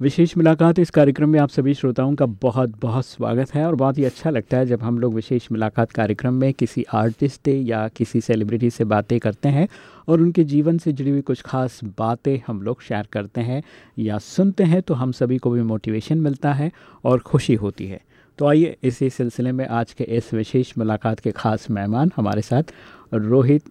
विशेष मुलाकात इस कार्यक्रम में आप सभी श्रोताओं का बहुत बहुत स्वागत है और बहुत ही अच्छा लगता है जब हम लोग विशेष मुलाकात कार्यक्रम में किसी आर्टिस्ट या किसी सेलिब्रिटी से बातें करते हैं और उनके जीवन से जुड़ी हुई कुछ खास बातें हम लोग शेयर करते हैं या सुनते हैं तो हम सभी को भी मोटिवेशन मिलता है और खुशी होती है। तो आइए इसी सिलसिले में आज के इस विशेष मुलाकात के खास मेहमान हमारे साथ रोहित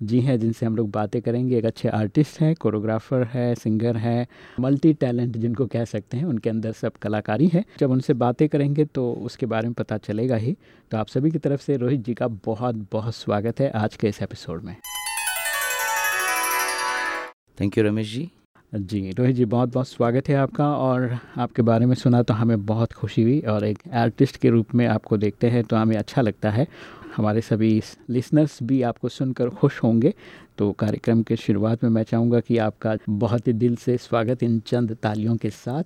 जी हैं जिनसे हम लोग बातें करेंगे। एक अच्छे आर्टिस्ट हैं कोरियोग्राफर है सिंगर है मल्टी टैलेंट जिनको कह सकते हैं उनके अंदर सब कलाकारी है। जब उनसे बातें करेंगे तो उसके बारे में पता चलेगा ही। तो आप सभी की तरफ़ से रोहित जी का बहुत बहुत स्वागत है आज के इस एपिसोड में। Thank you Ramesh ji. जी रोहित जी बहुत बहुत स्वागत है आपका। और आपके बारे में सुना तो हमें बहुत खुशी हुई। और एक आर्टिस्ट के रूप में आपको देखते हैं तो हमें अच्छा लगता है। हमारे सभी लिसनर्स भी आपको सुनकर खुश होंगे। तो कार्यक्रम के शुरुआत में मैं चाहूँगा कि आपका बहुत ही दिल से स्वागत इन चंद तालियों के साथ।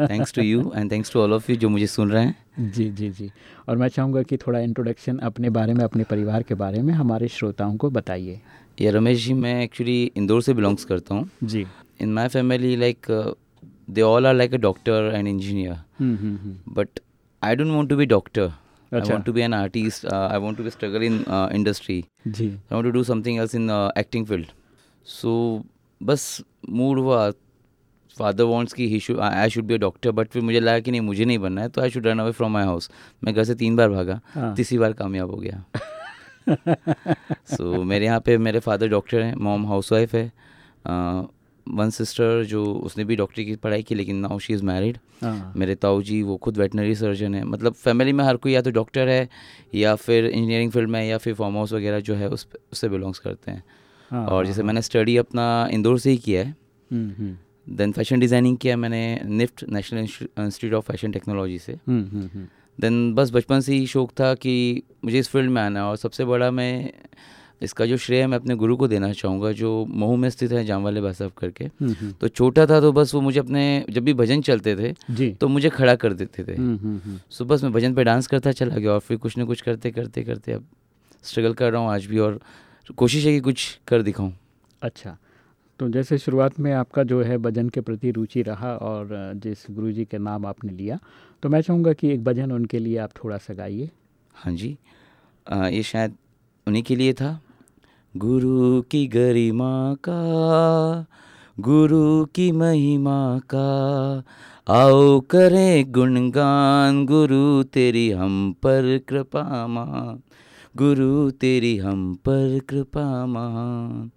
Thanks to you and thanks to all of you जो मुझे सुन रहे हैं। जी जी जी। और मैं चाहूँगा कि थोड़ा इंट्रोडक्शन अपने बारे में अपने परिवार के बारे में हमारे श्रोताओं को बताइए। ये रमेश जी मैं एक्चुअली इंदौर से बिलोंग्स करता हूँ। जी। In my family like they all are like a doctor and engineer. Mm-hmm. But I don't want to be doctor. Achha. I want to be an artist. Uh, I want to be struggle in uh, industry. जी I want to do something else in uh, acting field. So बस mood हुआ father wants की he should I should be a doctor but फिर मुझे लगा कि नहीं मुझे नहीं बनना है तो I should run away from my house मैं घर से तीन बार भागा हाँ. तीसरी बार कामयाब हो गया सो so, मेरे यहाँ पे मेरे फादर डॉक्टर हैं मॉम हाउस वाइफ है uh, वन सिस्टर जो उसने भी डॉक्टरी की पढ़ाई की लेकिन नाउ शी इज़ मैरिड मेरे ताऊ जी वो खुद वेटनरी सर्जन है। मतलब फैमिली में हर कोई या तो डॉक्टर है या फिर इंजीनियरिंग फ़ील्ड में या फिर फार्म हाउस वगैरह जो है उस उससे बिलोंग्स करते हैं। हाँ, और जैसे हाँ, मैंने स्टडी अपना इंदौर से ही किया है। देन फ़ैशन डिज़ाइनिंग किया मैंने NIFT national institute of fashion technology से। देन बस बचपन से ही शौक था कि मुझे इस फ़ील्ड में आना है और सबसे बड़ा मैं इसका जो श्रेय मैं अपने गुरु को देना चाहूँगा जो महू में स्थित है जामवाले बासाब करके हम्म, हम्म। तो छोटा था तो बस वो मुझे अपने जब भी भजन चलते थे तो मुझे खड़ा कर देते थे। हम्म, सो बस मैं भजन पे डांस करता चला गया और फिर कुछ ना कुछ करते करते करते अब स्ट्रगल कर रहा हूँ आज भी और कोशिश है कि कुछ कर दिखाऊँ। अच्छा तो जैसे शुरुआत में आपका जो है भजन के प्रति रुचि रहा और जिस गुरु जी के नाम आपने लिया तो मैं चाहूँगा कि एक भजन उनके लिए आप थोड़ा सा गाइए। हाँ जी। आ, ये शायद उन्हीं के लिए था। गुरु की गरिमा का, गुरु की महिमा का। आओ करें गुणगान, गुरु तेरी हम पर कृपा मान गुरु तेरी हम पर कृपा मान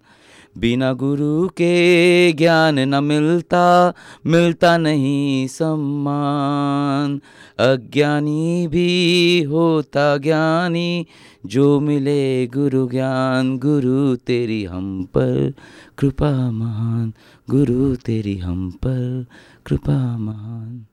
बिना गुरु के ज्ञान न मिलता मिलता नहीं सम्मान। अज्ञानी भी होता ज्ञानी, जो मिले गुरु ज्ञान, गुरु तेरी हम पर कृपा महान, गुरु तेरी हम पर कृपा महान।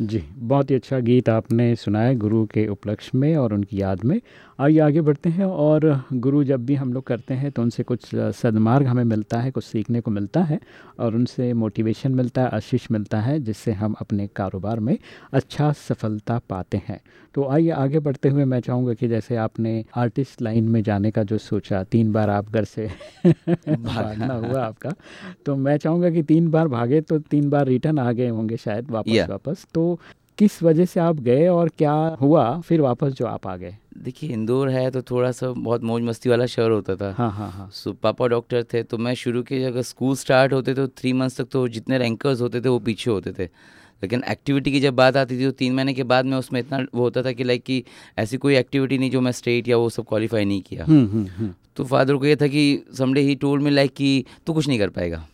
जी, बहुत ही अच्छा गीत आपने सुनाया गुरु के उपलक्ष्य में और उनकी याद में। आइए आगे बढ़ते हैं और गुरु जब भी हम लोग करते हैं तो उनसे कुछ सदमार्ग हमें मिलता है कुछ सीखने को मिलता है और उनसे मोटिवेशन मिलता है आशीष मिलता है जिससे हम अपने कारोबार में अच्छा सफलता पाते हैं। तो आइए आगे बढ़ते हुए मैं चाहूँगा कि जैसे आपने आर्टिस्ट लाइन में जाने का जो सोचा तीन बार आप घर से भागना हुआ आपका तो मैं चाहूँगा कि तीन बार भागे तो तीन बार रिटर्न आ गए होंगे शायद वापस वापस। तो किस वजह से आप गए और क्या हुआ? फिर वापस जो आप आ गए। देखिए इंदौर है तो थोड़ा सा बहुत मौज मस्ती वाला शहर होता था। हाँ हाँ हाँ। सो पापा डॉक्टर थे तो मैं शुरू के अगर स्कूल स्टार्ट होते तो थ्री मंथ्स तक तो जितने रैंकर्स होते थे वो पीछे होते थे। लेकिन एक्टिविटी की जब बात आती थी तो तीन महीने के बाद में उसमें इतना वो होता था कि लाइक कि ऐसी कोई एक्टिविटी नहीं जो मैं स्टेट या वो सब क्वालिफाई नहीं किया। हुँ, हुँ, हुँ. तो फादर को ये था कि समडे ही टोल में लाइक कि तू कुछ नहीं कर पाएगा।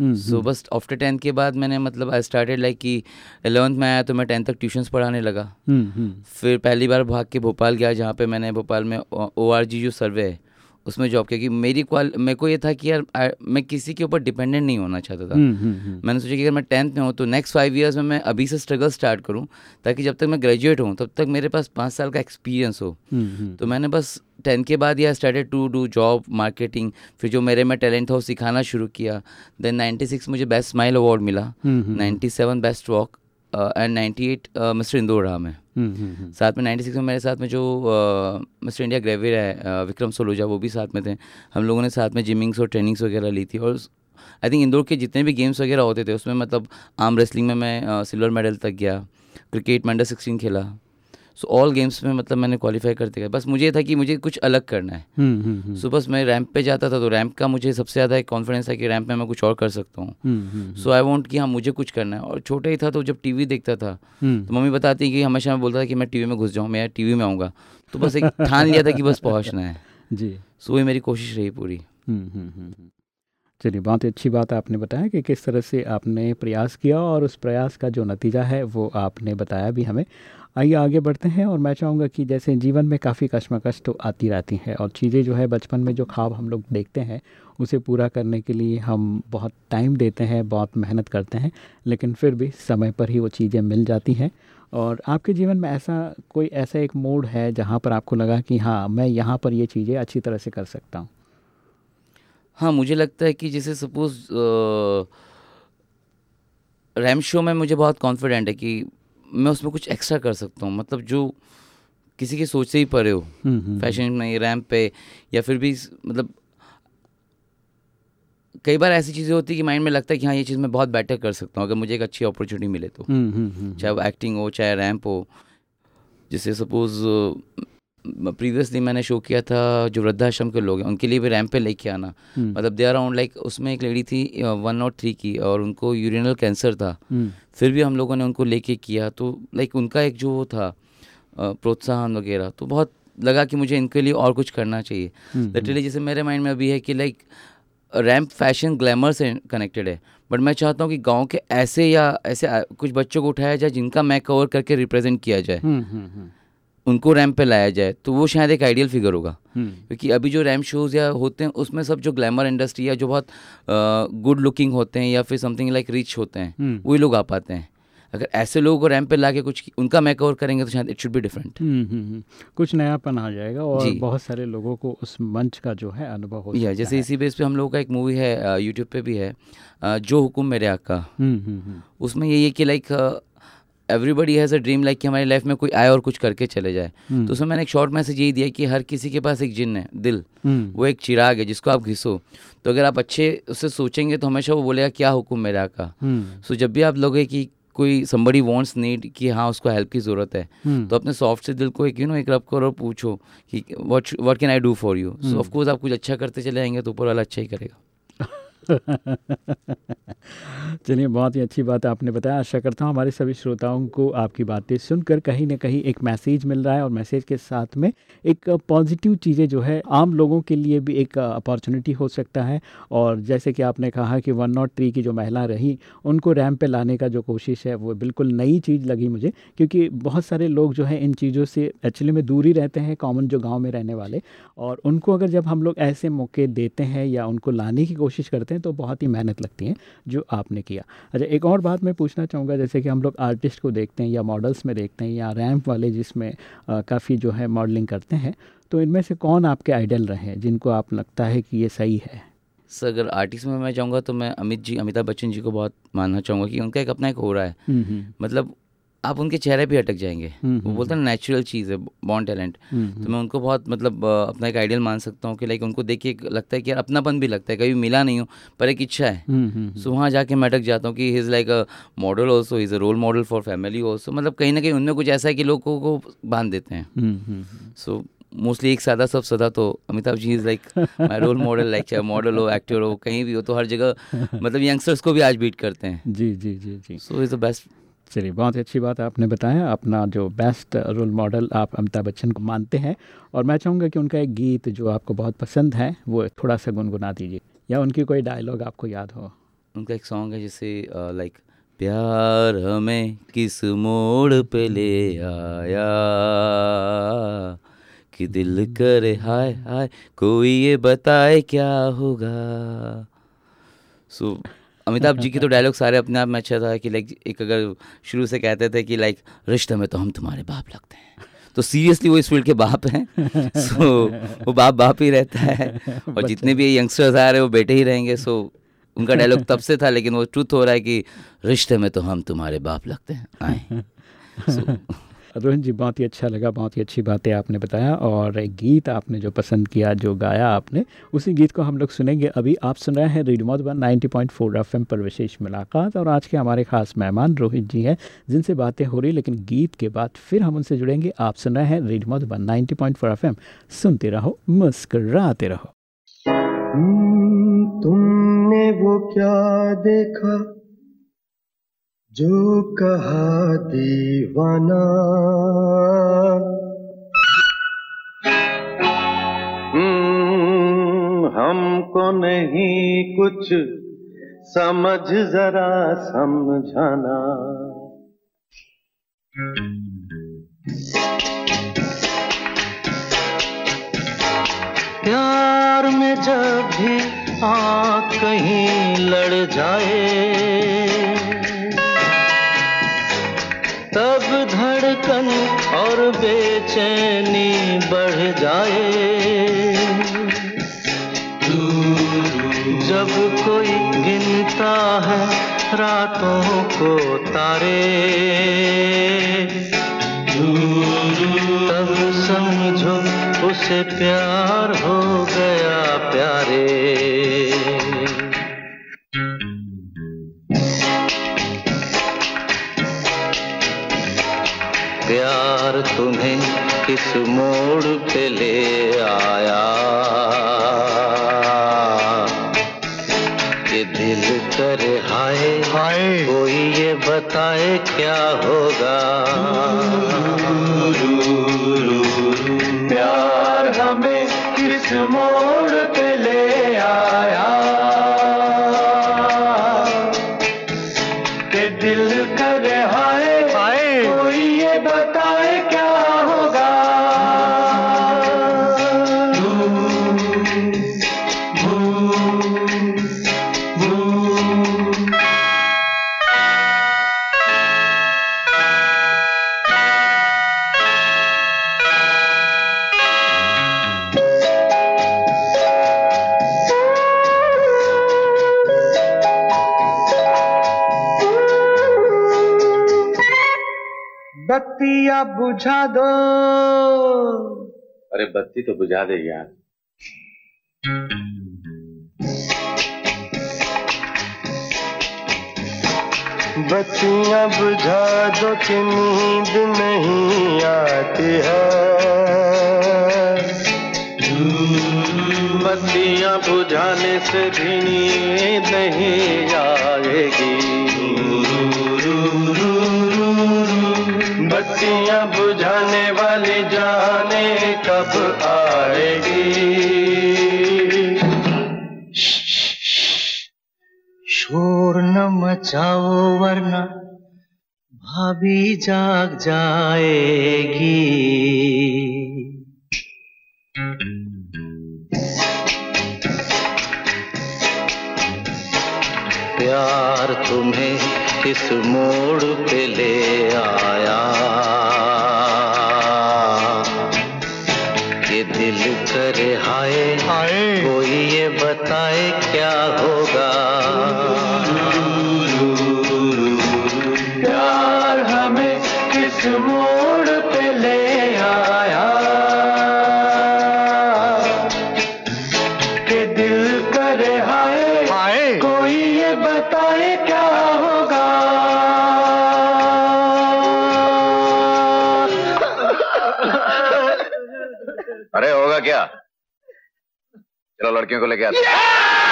सो हम्म, बस आफ्टर टेंथ के बाद मैंने मतलब आई स्टार्टेड लाइक कि एलेवंथ में आया तो मैं टेंथ तक ट्यूशन्स पढ़ाने लगा हम्म, हम्म। फिर पहली बार भाग के भोपाल गया जहाँ पे मैंने भोपाल में ओ आर जी जो सर्वे है उसमें जॉब किया कि मेरी क्वाल मेरे को ये था कि यार आ, मैं किसी के ऊपर डिपेंडेंट नहीं होना चाहता था। हम्म, हम्म, हम्म। मैंने सोचा कि अगर मैं टेंथ में हूँ तो नेक्स्ट फाइव ईयर्स में मैं अभी से स्ट्रगल स्टार्ट करूँ ताकि जब तक मैं ग्रेजुएट हूँ तब तक मेरे पास पाँच साल का एक्सपीरियंस हो। तो मैंने बस टेंथ के बाद या started to do job marketing फिर जो मेरे में टैलेंट था वो सिखाना शुरू किया। देन नाइन्टी सिक्स मुझे बेस्ट स्माइल अवार्ड मिला। Ninety seven best walk and ninety eight mister Indore रहा मैं साथ में नाइन्टी सिक्स में मेरे साथ में जो मिस्टर इंडिया ग्रेवियर है विक्रम सलूजा वो भी साथ में थे। हम लोगों ने साथ में जिमिंग्स और ट्रेनिंग्स वगैरह ली थी और आई थिंक इंदौर के जितने भी गेम्स वगैरह होते थे उसमें मतलब आर्म रेसलिंग में मैं सिल्वर मेडल तक गया। क्रिकेट में अंडर सिक्सटीन खेला। सो ऑल गेम्स में मतलब मैंने क्वालिफाई करते गए बस मुझे था कि मुझे कुछ अलग करना है। सो हम्म, हम्म, बस मैं रैंप पे जाता था तो रैंप का मुझे सबसे ज़्यादा एक कॉन्फिडेंस था कि रैंप में मैं कुछ और कर सकता हूँ। सो आई वॉन्ट कि हाँ मुझे कुछ करना है। और छोटा ही था तो जब टीवी देखता था तो मम्मी बताती कि हमेशा मैं बोलता था कि मैं टीवी में घुस जाऊँ मैं टीवी में आऊँगा। तो बस एक ठान लिया था कि बस पहुँचना है। जी। सो वही मेरी कोशिश रही पूरी। चलिए बहुत ही अच्छी बात आपने बताया कि किस तरह से आपने प्रयास किया और उस प्रयास का जो नतीजा है वो आपने बताया भी हमें। आइए आगे बढ़ते हैं और मैं चाहूँगा कि जैसे जीवन में काफ़ी कश्मकश तो आती रहती है और चीज़ें जो है बचपन में जो ख्वाब हम लोग देखते हैं, उसे पूरा करने के लिए हम बहुत टाइम देते हैं, बहुत मेहनत करते हैं, लेकिन फिर भी समय पर ही वो चीज़ें मिल जाती हैं। और आपके जीवन में ऐसा कोई ऐसा एक मोड है जहाँ पर आपको लगा कि हाँ मैं यहाँ पर ये चीज़ें अच्छी तरह से कर सकता हूँ? हाँ मुझे लगता है कि जैसे सपोज़ रैम शो में मुझे बहुत कॉन्फिडेंट है कि मैं उसमें कुछ एक्स्ट्रा कर सकता हूँ। मतलब जो किसी के सोच से ही परे हो। फ़ैशन में रैम्प पे या फिर भी मतलब कई बार ऐसी चीज़ें होती है कि माइंड में लगता है कि हाँ ये चीज़ मैं बहुत बेटर कर सकता हूँ अगर मुझे एक अच्छी अपॉर्चुनिटी मिले तो। चाहे वो एक्टिंग हो चाहे रैम्प हो जैसे सपोज़ प्रीवियसली मैंने शो किया था जो वृद्धाश्रम के लोग हैं उनके लिए भी रैम्प पे लेके आना। मतलब दे अराउंड लाइक उसमें एक लेडी थी वन नॉट थ्री की और उनको यूरिनल कैंसर था। फिर भी हम लोगों ने उनको लेके किया तो लाइक उनका एक जो वो था प्रोत्साहन वगैरह तो बहुत लगा कि मुझे इनके लिए और कुछ करना चाहिए। लिटरली जैसे मेरे माइंड में अभी है कि लाइक रैम्प फ़ैशन ग्लैमर से कनेक्टेड है। बट मैं चाहता हूँ कि गाँव के ऐसे या ऐसे कुछ बच्चों को उठाया जाए जिनका मैं कवर करके रिप्रेजेंट किया जाए। उनको रैम्प पे लाया जाए तो वो शायद एक आइडियल फिगर होगा। हम्म। क्योंकि अभी जो रैम्प शोज़ या होते हैं उसमें सब जो ग्लैमर इंडस्ट्री या जो बहुत गुड लुकिंग होते हैं या फिर समथिंग लाइक रिच होते हैं हम्म। वही लोग आ पाते हैं। अगर ऐसे लोगों को रैम्प पे ला के कुछ उनका मेक ओवर करेंगे तो शायद इट शुड बी डिफरेंट कुछ नयापन आ जाएगा और बहुत सारे लोगों को उस मंच का जो है अनुभव हो या जैसे इसी बेस पे हम लोगों का एक मूवी है यूट्यूब पे भी है जो हुक्म मेरे आका। हम्म, उसमें ये है कि like everybody has a dream like कि हमारी लाइफ में कोई आए और कुछ करके चले जाए hmm. तो उसमें मैंने एक शॉर्ट मैसेज यही दिया कि हर किसी के पास एक जिन है दिल hmm. वो एक चिराग है जिसको आप घिसो तो अगर आप अच्छे उससे सोचेंगे तो हमेशा वो बोलेगा क्या हुक्म मेरा का सो hmm. जब भी आप लोगे कि कोई समबड़ी वांट्स नीड कि हाँ उसको हेल्प की ज़रूरत है hmm. तो अपने सॉफ्ट से दिल को एक यू नो एक रब करो और पूछो कि what what can I do for you so of course आप कुछ अच्छा करते चले जाएँगे तो ऊपर वाला अच्छा ही करेगा चलिए, बहुत ही अच्छी बात आपने बताया। आशा करता हूँ हमारे सभी श्रोताओं को आपकी बातें सुनकर कहीं ना कहीं एक मैसेज मिल रहा है और मैसेज के साथ में एक पॉजिटिव चीज़ें जो है, आम लोगों के लिए भी एक अपॉर्चुनिटी हो सकता है। और जैसे कि आपने कहा कि वन नॉट थ्री की जो महिला रही, उनको रैम पे लाने का जो कोशिश है, वो बिल्कुल नई चीज़ लगी मुझे। क्योंकि बहुत सारे लोग जो है, इन चीज़ों से एक्चुअली में दूर ही रहते हैं, कॉमन जो गाँव में रहने वाले। और उनको अगर जब हम लोग ऐसे मौके देते हैं या उनको लाने की कोशिश करते हैं तो बहुत ही मेहनत लगती है जो आपने किया। अच्छा एक और बात मैं पूछना चाहूँगा जैसे कि हम लोग आर्टिस्ट को देखते हैं या मॉडल्स में देखते हैं या रैम्प वाले जिसमें काफ़ी जो है मॉडलिंग करते हैं तो इनमें से कौन आपके आइडल रहे हैं जिनको आप लगता है कि ये सही है? सर अगर आर्टिस्ट में मैं चाहूँगा तो मैं अमित जी अमिताभ बच्चन जी को बहुत मानना चाहूँगा कि उनका एक अपना एक हो। रहा है। मतलब आप उनके चेहरे भी अटक जाएँगे। हम्म, वो बोलते हैं नेचुरल चीज़ है बॉन्ड टैलेंट तो मैं उनको बहुत मतलब अपना एक आइडियल मान सकता हूँ कि लाइक उनको देख के लगता है कि यार अपनापन भी लगता है कभी मिला नहीं हो पर एक इच्छा है। सो वहाँ जाके मैं अटक जाता हूँ कि he is like a model also is a role model for family also मतलब कहीं ना कहीं उनमें कुछ ऐसा है कि लोगों को बाँध देते हैं। सो मोस्टली एक सादा सब सदा तो Amitabh ji is like my role model like चाहे मॉडल हो एक्टर हो कहीं भी हो तो हर जगह मतलब यंगस्टर्स को भी आज बीट करते हैं। जी जी जी जी। सो इज़ द बेस्ट चलिए बहुत अच्छी बात आपने बताया। अपना जो बेस्ट रोल मॉडल आप अमिताभ बच्चन को मानते हैं। और मैं चाहूँगा कि उनका एक गीत जो आपको बहुत पसंद है वो थोड़ा सा गुनगुना दीजिए या उनकी कोई डायलॉग आपको याद हो। उनका एक सॉन्ग है जैसे लाइक प्यार हमें किस मोड़ पे ले आया? कि दिल करे हाय हाय कोई ये बताए क्या होगा? सो so, अमिताभ जी के तो डायलॉग सारे अपने आप में अच्छा था कि लाइक एक अगर शुरू से कहते थे कि लाइक रिश्ते में तो हम तुम्हारे बाप लगते हैं। तो सीरियसली वो इस फ़ील्ड के बाप हैं। सो so, वो बाप बाप ही रहता है। और जितने भी यंगस्टर्स आ रहे हैं वो बेटे ही रहेंगे। सो so, उनका डायलॉग तब से था लेकिन वो ट्रूथ हो रहा है कि रिश्ते में तो हम तुम्हारे बाप लगते हैं। आए। So, रोहन जी बहुत ही अच्छा लगा बहुत ही अच्छी बातें आपने बताया और गीत आपने जो पसंद किया जो गाया आपने उसी गीत को हम लोग सुनेंगे। अभी आप सुन रहे हैं रेडियो मधुबन 90.4 एफएम पर विशेष मुलाकात और आज के हमारे खास मेहमान रोहित जी हैं जिनसे बातें हो रही लेकिन गीत के बाद फिर हम उनसे जुड़ेंगे। आप सुन रहे हैं रेडियो मधुबन नाइन्टी पॉइंट सुनते रहो मुस्कराते रहो। हम्म, तुमने वो क्या देखा? जो कहा दीवाना। हम्म, हमको नहीं कुछ समझ जरा समझाना। प्यार में जब भी आँख कहीं लड़ जाए तब धड़कन और बेचैनी बढ़ जाए। जब कोई गिनता है रातों को तारे, तब समझो उसे प्यार हो गया प्यारे। किस मोड़ पे ले आया। ये दिल करे हाय हाय। कोई ये बताए क्या होगा? प्यार हमें किस मोड़ बत्तियाँ बुझा दो। अरे बत्ती तो बुझा दे यार। बत्तियाँ बुझा दो कि नींद नहीं आती है। बत्तियाँ बुझाने से भी नींद नहीं आएगी। बत्तियाँ बुझाने वाली जाने कब आएगी? शोर न मचाओ वरना भाभी जाग जाएगी। प्यार तुम्हें किस मोड़ पे ले आया? ये दिल करे हाय चलो लड़कियों को लेके आते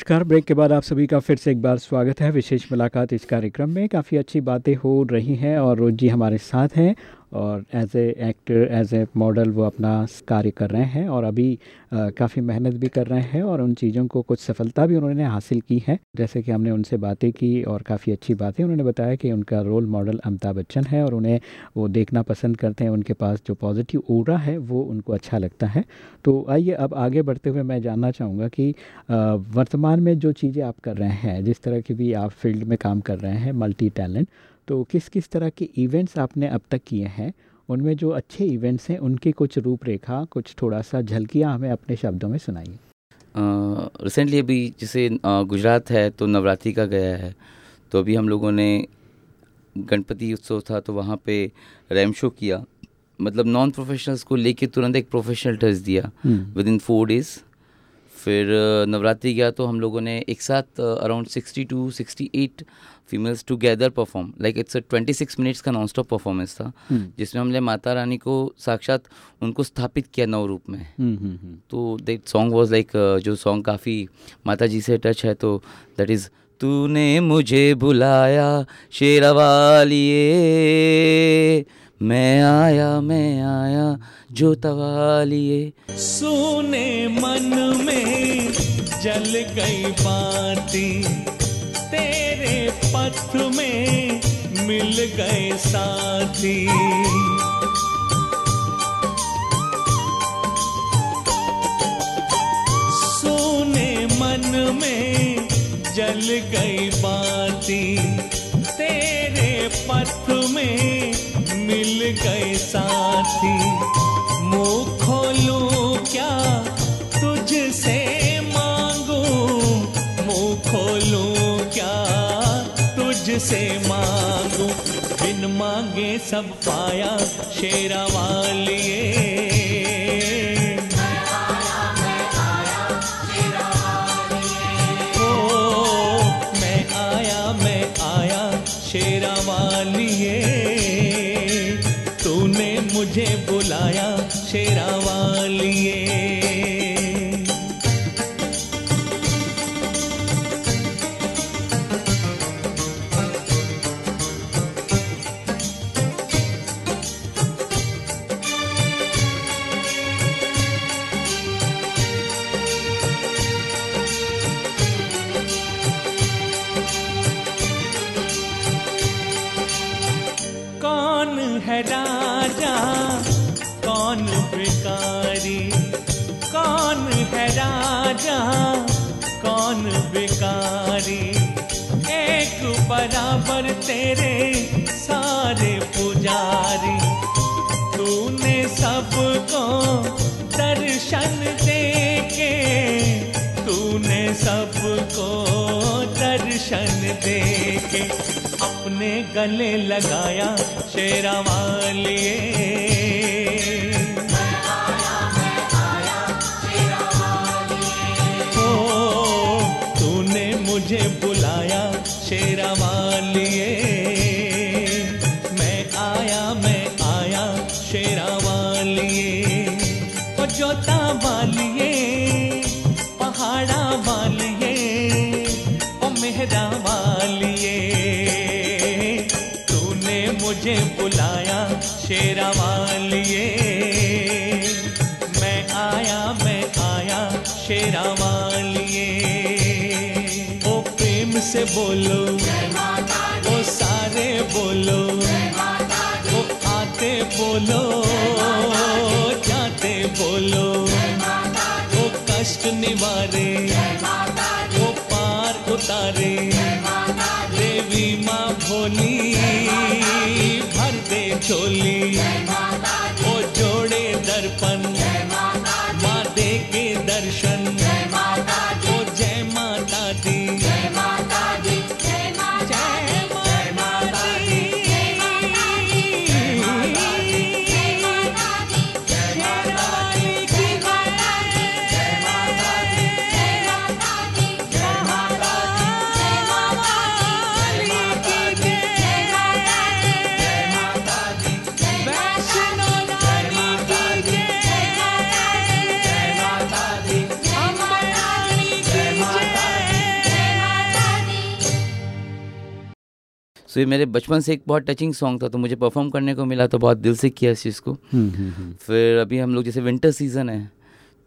नमस्कार। ब्रेक के बाद आप सभी का फिर से एक बार स्वागत है। विशेष मुलाकात इस कार्यक्रम में। काफ़ी अच्छी बातें हो रही हैं और रोज जी हमारे साथ हैं और as a actor as a model वो अपना कार्य कर रहे हैं और अभी काफ़ी मेहनत भी कर रहे हैं और उन चीज़ों को कुछ सफलता भी उन्होंने हासिल की है। जैसे कि हमने उनसे बातें की और काफ़ी अच्छी बातें उन्होंने बताया कि उनका रोल मॉडल अमिताभ बच्चन है और उन्हें वो देखना पसंद करते हैं, उनके पास जो पॉजिटिव ओरा है वो उनको अच्छा लगता है। तो आइए अब आगे बढ़ते हुए मैं जानना चाहूँगा कि वर्तमान में जो चीज़ें आप कर रहे हैं, जिस तरह की भी आप फ़ील्ड में काम कर रहे हैं मल्टी टैलेंट तो किस किस तरह के इवेंट्स आपने अब तक किए हैं? उनमें जो अच्छे इवेंट्स हैं उनकी कुछ रूपरेखा कुछ थोड़ा सा झलकियाँ हमें अपने शब्दों में सुनाइए। रिसेंटली अभी जैसे गुजरात है तो नवरात्रि का गया है। तो अभी हम लोगों ने गणपति उत्सव था तो वहाँ पे रैम शो किया। मतलब नॉन प्रोफेशनल्स को लेके तुरंत एक प्रोफेशनल टच दिया। विद इन फोर डेज़ फिर नवरात्रि गया तो हम लोगों ने एक साथ around sixty two sixty eight females together perform like it's twenty six minutes का नॉन स्टॉप परफॉर्मेंस था हम्म। जिसमें हमने माता रानी को साक्षात उनको स्थापित किया नव रूप में। हम्म, हम्म, तो दैट सॉन्ग वाज लाइक जो सॉन्ग काफ़ी माता जी से टच है तो दैट इज़ तूने मुझे बुलाया शेरवालिए मैं आया मैं आया, जो तवालिए सोने मन में जल गई बाती, तेरे पथ में मिल गए साथी। सोने मन में जल गई बाती, तेरे पथ में गए साथी। मुँह खोलू क्या? तुझसे मांगू। मुँह खोलू तुझसे मांगू। बिन मांगे सब पाया। शेरा वालिए अपने गले लगाया शेरा वालिए मुझे शेरा वालिए मैं आया मैं आया शेरा वालिए से बोलो वो सारे बोलो वो आते बोलो। ये मेरे बचपन से एक बहुत टचिंग सॉन्ग था तो मुझे परफॉर्म करने को मिला तो बहुत दिल से किया इस चीज़ को हम्म, हम्म, हम्म। फिर अभी हम लोग जैसे विंटर सीज़न है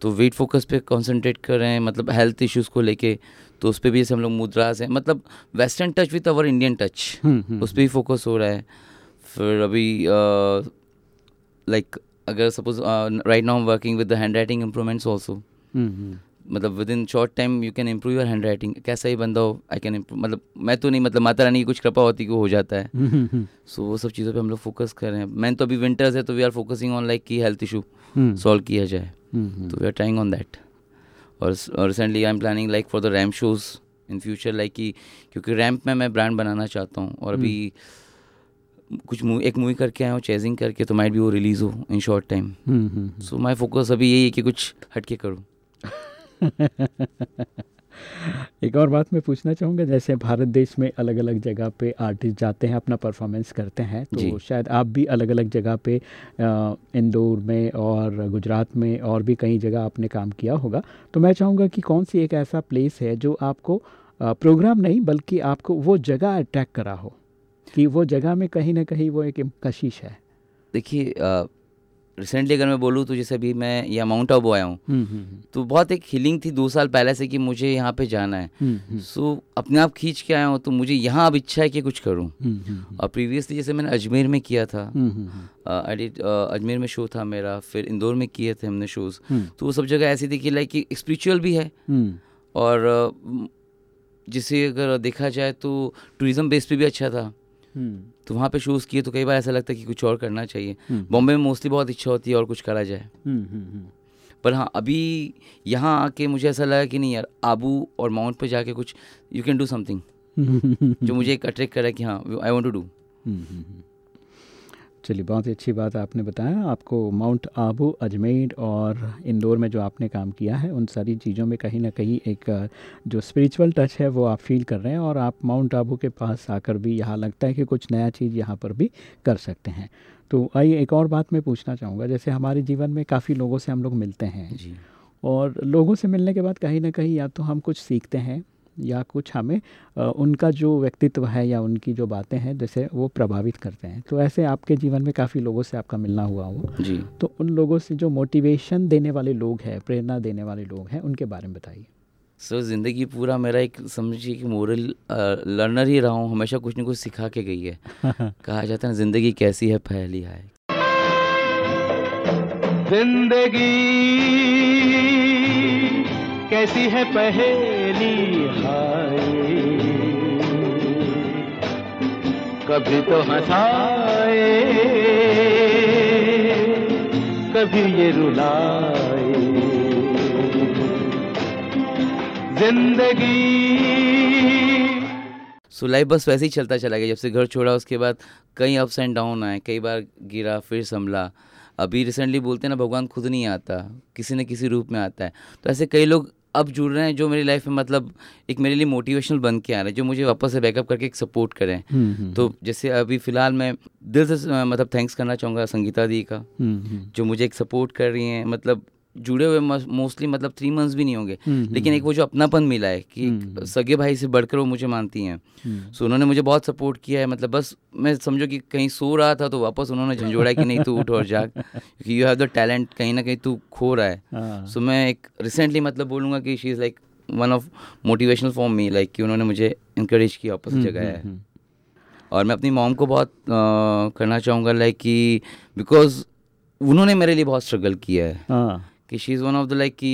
तो वेट फोकस पे कंसंट्रेट कर रहे हैं मतलब हेल्थ इश्यूज़ को लेके तो उस पर भी जैसे हम लोग मुद्रास हैं मतलब western touch with our Indian touch उस पर भी फोकस हो रहा है फिर अभी लाइक अगर suppose right now working with the handwriting improvements also. मतलब within short time you can improve your handwriting कैसा ही बंदा हो आई कैन इम्प्रूव मतलब मैं तो नहीं मतलब माता रानी की कुछ कृपा होती कि वो हो जाता है। सो हम्म, हम्म, सो वो सब चीज़ों पे हम लोग फोकस कर रहे हैं। मैंने तो अभी विंटर्स है तो we are focusing on like की हेल्थ इशू हम्म, सॉल्व किया जाए। Hmm, hmm. तो we are trying on that और recently I am planning like for the ramp shows in future like कि क्योंकि रैम्प में मैं ब्रांड बनाना चाहता हूँ। और अभी कुछ मूवी एक मूवी करके आया हूँ चेजिंग करके तो माइट भी वो रिलीज़ हो in short time hmm, hmm, hmm. So my focus अभी यही है कि कुछ हटके करूँ। एक और बात मैं पूछना चाहूँगा जैसे भारत देश में अलग अलग जगह पे आर्टिस्ट जाते हैं अपना परफॉर्मेंस करते हैं तो शायद आप भी अलग अलग जगह पे इंदौर में और गुजरात में और भी कई जगह आपने काम किया होगा। तो मैं चाहूँगा कि कौन सी एक ऐसा प्लेस है जो आपको प्रोग्राम नहीं बल्कि आपको वो जगह अट्रैक्ट करा हो? कि वो जगह में कहीं ना कहीं वो एक कशिश है। देखिए रिसेंटली अगर मैं बोलूँ तो जैसे अभी मैं यहाँ माउंट आबू आया हूँ। हम्म, हम्म, तो बहुत एक हीलिंग थी दो साल पहले से कि मुझे यहाँ पे जाना है। हम्म, हम्म, सो अपने आप खींच के आया हूँ तो मुझे यहाँ अब इच्छा है कि कुछ करूँ। हम्म, हम्म, और प्रीवियसली जैसे मैंने अजमेर में किया था हम्म, हम्म, हम्म, डिड अजमेर में शो था मेरा फिर इंदौर में किए थे हमने शोज़ हम्म, तो वो सब जगह ऐसी थी कि लाइक कि स्पिरिचुअल भी है। हम्म, और जिसे अगर देखा जाए तो टूरिज़्म बेस पे भी अच्छा था। हम्म, तो वहाँ पे शूज़ किए तो कई बार ऐसा लगता है कि कुछ और करना चाहिए। हम्म, बॉम्बे में मोस्टली बहुत इच्छा होती है और कुछ करा जाए। हम्म, हम्म, हम्म। पर हाँ अभी यहाँ आके मुझे ऐसा लगा कि नहीं यार आबू और माउंट पे जाके कुछ यू कैन डू समथिंग जो मुझे एक अट्रैक्ट करा कि हाँ I want to do hmm, hmm, hmm. चलिए बहुत ही अच्छी बात आपने बताया। आपको माउंट आबू अजमेर और इंदौर में जो आपने काम किया है उन सारी चीज़ों में कहीं ना कहीं एक जो स्पिरिचुअल टच है वो आप फील कर रहे हैं और आप माउंट आबू के पास आकर भी यहाँ लगता है कि कुछ नया चीज़ यहाँ पर भी कर सकते हैं। तो आइए एक और बात मैं पूछना चाहूँगा जैसे हमारे जीवन में काफ़ी लोगों से हम लोग मिलते हैं जी। और लोगों से मिलने के बाद कहीं ना कहीं या तो हम कुछ सीखते हैं या कुछ हमें उनका जो व्यक्तित्व है या उनकी जो बातें हैं जैसे वो प्रभावित करते हैं। तो ऐसे आपके जीवन में काफ़ी लोगों से आपका मिलना हुआ हो। जी। तो उन लोगों से जो मोटिवेशन देने वाले लोग हैं प्रेरणा देने वाले लोग हैं उनके बारे में बताइए। सर ज़िंदगी पूरा मेरा एक समझिए कि मोरल लर्नर ही रहा हूँ हमेशा कुछ ना कुछ सिखा के गई है। कहा जाता है ज़िंदगी कैसी है पहली है ज़िंदगी कैसी है पहेली हाय। कभी तो हंसाए, कभी ये रुलाए। ज़िंदगी। सो लाइफ बस वैसे ही चलता चला गया। जब से घर छोड़ा, उसके बाद कई अप्स एंड डाउन आए, कई बार गिरा, फिर संभला। अभी रिसेंटली बोलते हैं ना, भगवान खुद नहीं आता, किसी न किसी रूप में आता है। तो ऐसे कई लोग अब जुड़ रहे हैं जो मेरी लाइफ में मतलब एक मेरे लिए मोटिवेशनल बन के आ रहे हैं जो मुझे वापस से बैकअप करके एक सपोर्ट करें। हम्म, हम्म, तो जैसे अभी फ़िलहाल मैं दिल से मतलब थैंक्स करना चाहूँगा संगीता दी का हम्म, हम्म, जो मुझे एक सपोर्ट कर रही हैं मतलब जुड़े हुए मोस्टली मतलब थ्री मंथ्स भी नहीं होंगे। हम्म, लेकिन एक वो जो अपनापन मिला है कि हम्म। सगे भाई से बढ़कर वो मुझे मानती हैं। हम्म, सो उन्होंने मुझे बहुत सपोर्ट किया है मतलब बस मैं समझो कि कहीं सो रहा था तो वापस उन्होंने झंझोड़ा कि नहीं तू उठ और जाग क्योंकि यू हैव द टैलेंट कहीं ना कहीं तू खो रहा है। हाँ, सो मैं एक रिसेंटली मतलब बोलूँगा कि she is like one of motivational for me like कि उन्होंने मुझे इंकरेज किया वापस हम्म, हम्म, है। हम्म, और मैं अपनी मॉम को बहुत करना चाहूँगा लाइक कि बिकॉज़ उन्होंने मेरे लिए बहुत स्ट्रगल किया है। हाँ, कि she is one of the like कि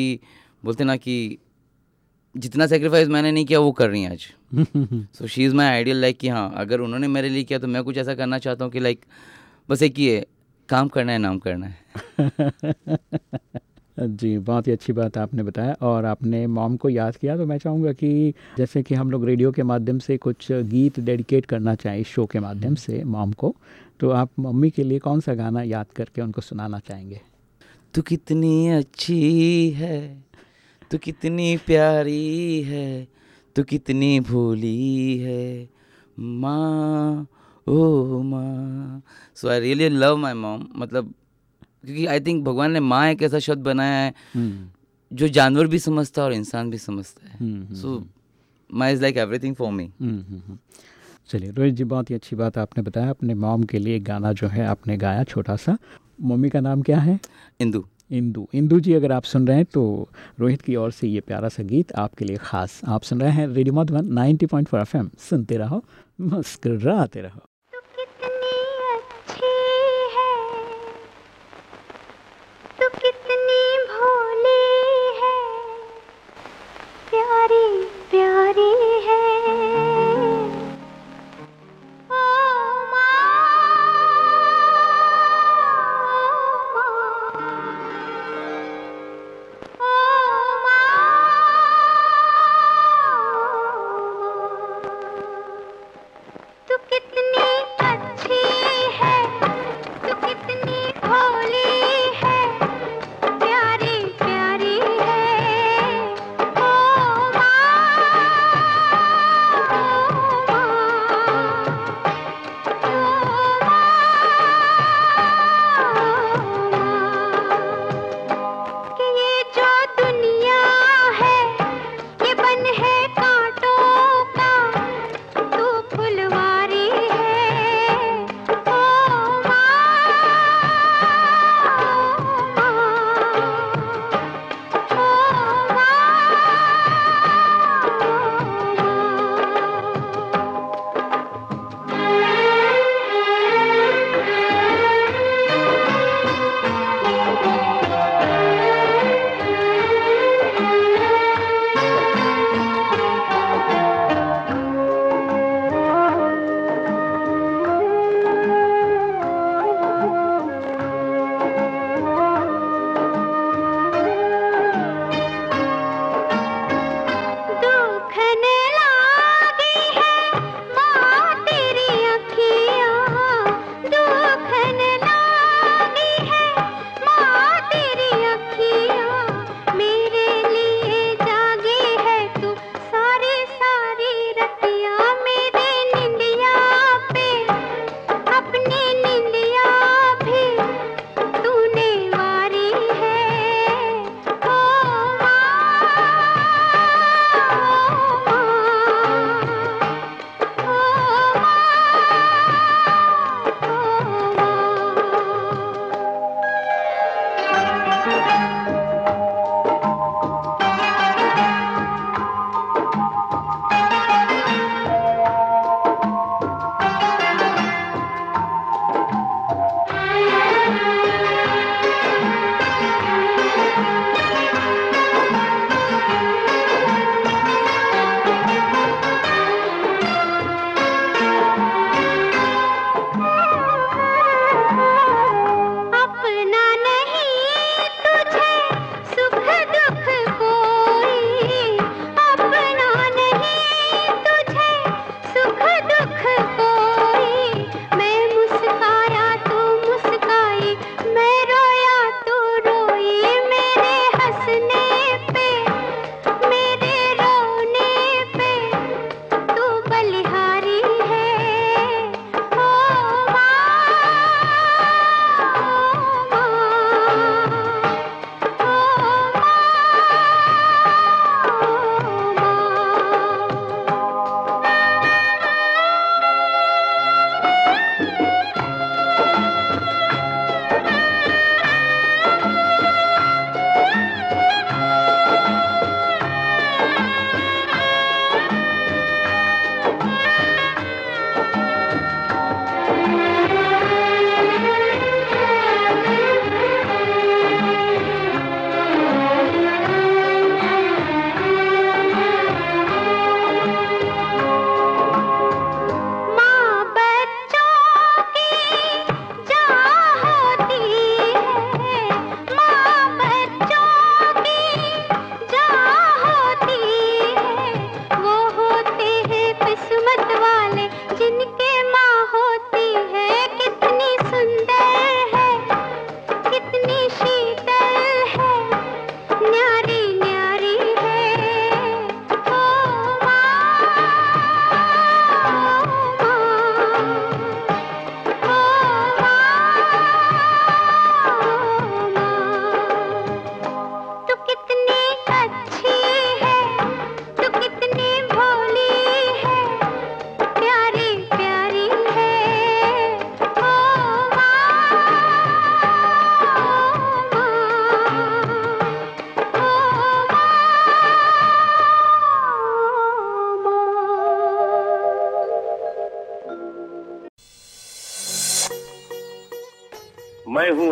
बोलते ना कि जितना सेक्रीफाइस मैंने नहीं किया वो कर रही हैं आज। So she is my ideal like कि हाँ अगर उन्होंने मेरे लिए किया तो मैं कुछ ऐसा करना चाहता हूँ कि लाइक बस एक ही है काम करना है नाम करना है। जी बहुत ही अच्छी बात आपने बताया और आपने मॉम को याद किया तो मैं चाहूँगा कि जैसे कि हम लोग रेडियो के माध्यम से कुछ गीत डेडिकेट करना चाहें शो के माध्यम से मॉम को तो आप मम्मी के लिए कौन सा गाना याद करके उनको सुनाना चाहेंगे? तू कितनी अच्छी है तू कितनी प्यारी है तू कितनी भोली है। माँ ओ माँ। So I really love my mom मतलब क्योंकि आई थिंक भगवान ने माँ एक ऐसा शब्द बनाया है हम्म, जो जानवर भी समझता है और इंसान भी समझता है। So maa is like everything for me. चलिए रोहित जी बहुत ही अच्छी बात आपने बताया। अपने मॉम के लिए गाना जो है आपने गाया छोटा सा। मम्मी का नाम क्या है? इंदू। इंदू। इंदू जी अगर आप सुन रहे हैं तो रोहित की ओर से ये प्यारा सा गीत आपके लिए खास। आप सुन रहे हैं radio Madhuban 90.4 point four F M सुनते रहो मुस्कराते रहो। कितनी भोली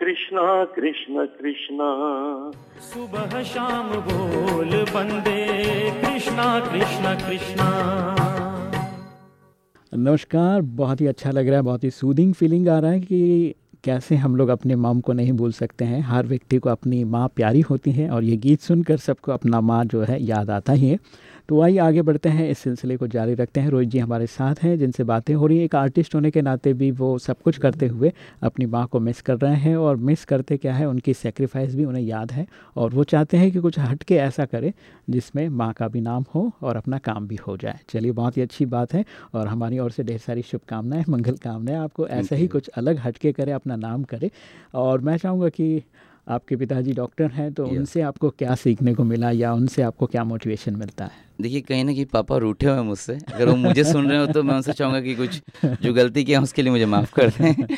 कृष्णा कृष्ण कृष्णा। सुबह शाम बोल बंदे कृष्णा कृष्ण कृष्णा। नमस्कार बहुत ही अच्छा लग रहा है बहुत ही सूदिंग फीलिंग आ रहा है कि कैसे हम लोग अपने माम को नहीं भूल सकते हैं। हर व्यक्ति को अपनी माँ प्यारी होती है और ये गीत सुनकर सबको अपना माँ जो है याद आता ही है। तो आइए आगे बढ़ते हैं इस सिलसिले को जारी रखते हैं। रोहित जी हमारे साथ हैं जिनसे बातें हो रही हैं। एक आर्टिस्ट होने के नाते भी वो सब कुछ करते हुए अपनी माँ को मिस कर रहे हैं और मिस करते क्या है उनकी सेक्रीफाइस भी उन्हें याद है और वो चाहते हैं कि कुछ हट के ऐसा करें जिसमें माँ का भी नाम हो और अपना काम भी हो जाए। चलिए बहुत ही अच्छी बात है और हमारी ओर से ढेर सारी शुभकामनाएँ मंगल कामनाएँ। आपको ऐसा ही कुछ अलग हटके करें अपना नाम करे और मैं चाहूँगा कि आपके पिताजी डॉक्टर हैं तो उनसे आपको क्या सीखने को मिला या उनसे आपको क्या मोटिवेशन मिलता है? देखिए कहीं ना कहीं पापा रूठे हुए मुझसे। अगर वो मुझे सुन रहे हो तो मैं उनसे चाहूँगा कि कुछ जो गलती किया उसके लिए मुझे माफ़ कर दें।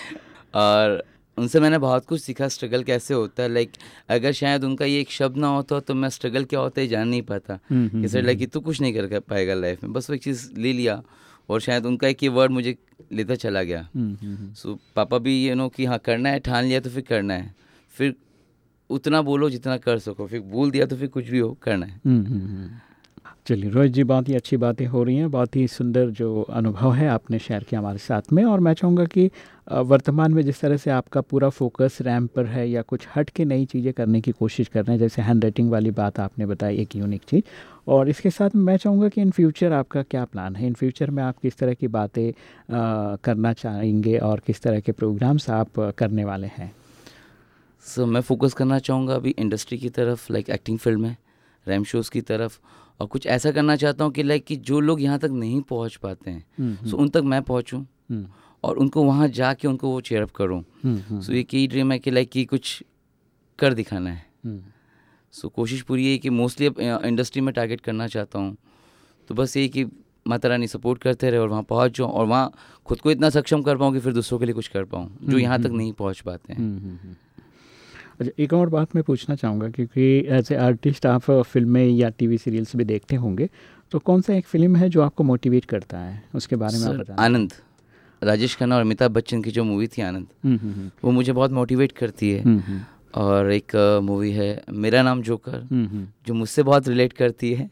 और उनसे मैंने बहुत कुछ सीखा स्ट्रगल कैसे होता है। लाइक अगर शायद उनका ये एक शब्द ना होता तो मैं स्ट्रगल क्या होता है जान नहीं पाता। जैसे लाइक तू कुछ नहीं कर पाएगा लाइफ में। बस वो एक चीज़ ले लिया और शायद उनका एक ये वर्ड मुझे लेता चला गया। सो पापा भी ये नो कि हाँ करना है ठान लिया तो फिर करना है। फिर उतना बोलो जितना कर सको। फिर बोल दिया तो फिर कुछ भी हो करना है। हम्म, हम्म, हम्म। चलिए रोहित जी बहुत ही अच्छी बातें हो रही हैं बहुत ही सुंदर जो अनुभव है आपने शेयर किया हमारे साथ में और मैं चाहूँगा कि वर्तमान में जिस तरह से आपका पूरा फोकस रैम पर है या कुछ हट के नई चीज़ें करने की कोशिश कर रहे हैं जैसे हैंड राइटिंग वाली बात आपने बताई एक यूनिक चीज़ और इसके साथ मैं चाहूँगा कि इन फ्यूचर आपका क्या प्लान है? इन फ्यूचर में आप किस तरह की बातें करना चाहेंगे और किस तरह के प्रोग्राम्स आप करने वाले हैं? सो so, मैं फोकस करना चाहूँगा अभी इंडस्ट्री की तरफ़ लाइक एक्टिंग फ़ील्ड में रैम शोज़ की तरफ़ और कुछ ऐसा करना चाहता हूँ कि लाइक कि जो लोग यहाँ तक नहीं पहुँच पाते हैं सो हम्म, हम्म। उन तक मैं पहुँचूँ हम्म। और उनको वहाँ जाके उनको वो चेयरअप करूँ। सो ये की ड्रीम है कि लाइक कि कुछ कर दिखाना है। सो कोशिश पूरी है कि मोस्टली अब इंडस्ट्री में टारगेट करना चाहता हूँ। तो बस यही कि माता रानी सपोर्ट करते रहे और वहाँ पहुँच जाऊँ और वहाँ खुद को इतना सक्षम कर पाऊँ कि फिर दूसरों के लिए कुछ कर पाऊँ जो यहाँ तक नहीं पहुँच पाते हैं। अच्छा एक और बात मैं पूछना चाहूँगा क्योंकि एज ए आर्टिस्ट आप फ़िल्में या टीवी सीरियल्स भी देखते होंगे तो कौन सा एक फ़िल्म है जो आपको मोटिवेट करता है? उसके बारे में आप बताएँ आनंद। राजेश खन्ना और अमिताभ बच्चन की जो मूवी थी आनंद हम्म, हम्म, हम्म। वो मुझे बहुत मोटिवेट करती है। और एक मूवी है मेरा नाम जोकर जो मुझसे बहुत रिलेट करती है।